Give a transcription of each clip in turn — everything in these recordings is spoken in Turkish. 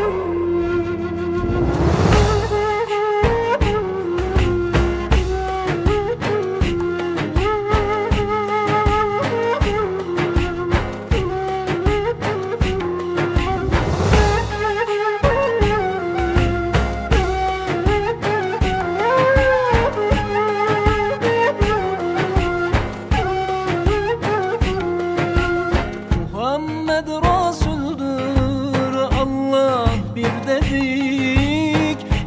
you.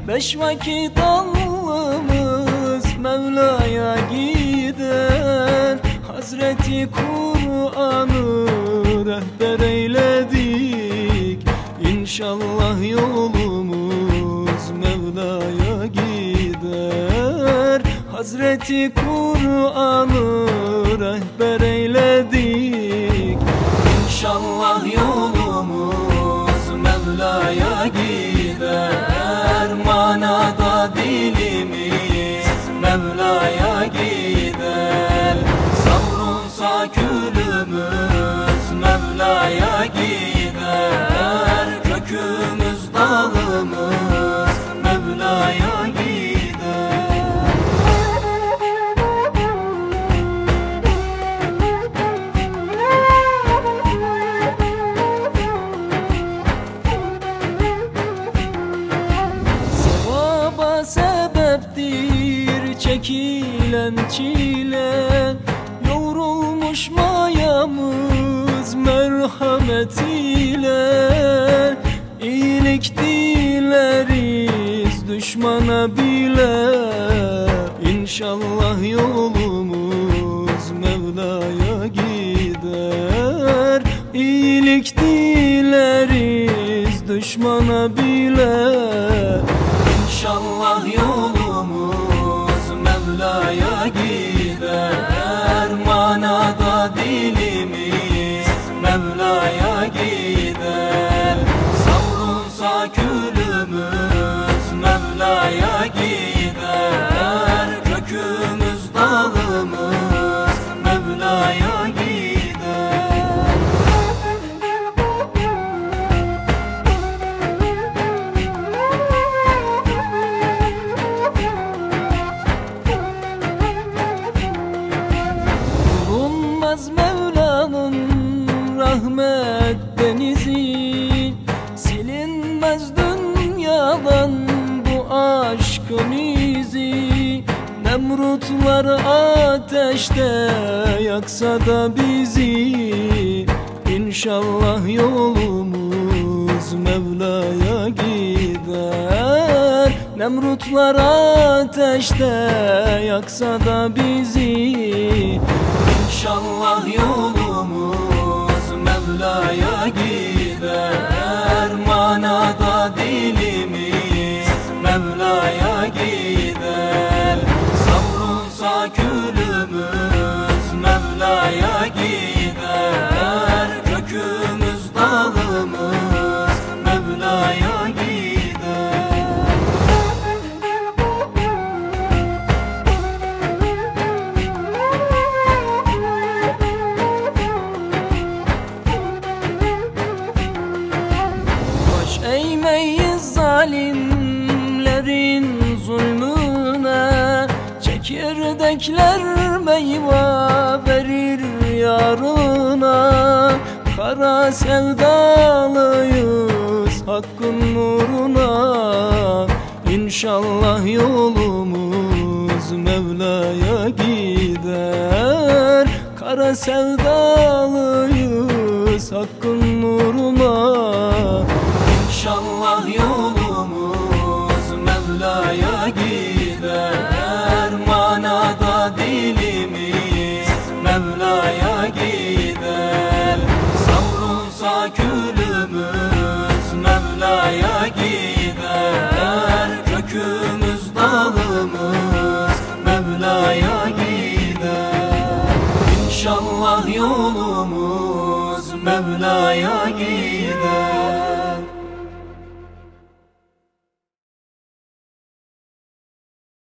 Beş vakit alnımız Mevla'ya gider Hazreti Kur'an'ı rehber eyledik İnşallah yolumuz Mevla'ya gider. Hazreti Kur'an'ı rehber eyledik Mevla'ya gider. Savrulsa külümüz Mevla'ya gider. Kökümüz dalımız Mevla'ya gider. Sebeptir çekilen çile Yoğrulmuş mayamız merhamet ile İyilik dileriz düşmana bile İnşallah yolumuz Mevla'ya gider. İyilik dileriz düşmana bile Bulunmaz Mevla'nın rahmet denizi. Silinmez dünyadan bu aşkın izi. Nemrutlar ateşte yaksa da bizi. İnşallah yolumuz Mevla'ya gider. Nemrutlar ateşte yaksa da bizi İnşallah yolumuz Mevla'ya gider Manada dilimiz Baş eğmeyiz zalimlerin zulmüne. Çekirdekler meyve verir yarına. Kara sevdalıyız hakkın nuruna. İnşallah yolumuz Mevla'ya gider. Kara sevdalıyız hakkın nuruna İnşallah yolumuz Mevla'ya gider. Manada dilimiz Mevla'ya gider. Savrulsa külümüz Mevla'ya gider. Kökümüz dalımız Mevla'ya gider. İnşallah yolumuz Mevla'ya gider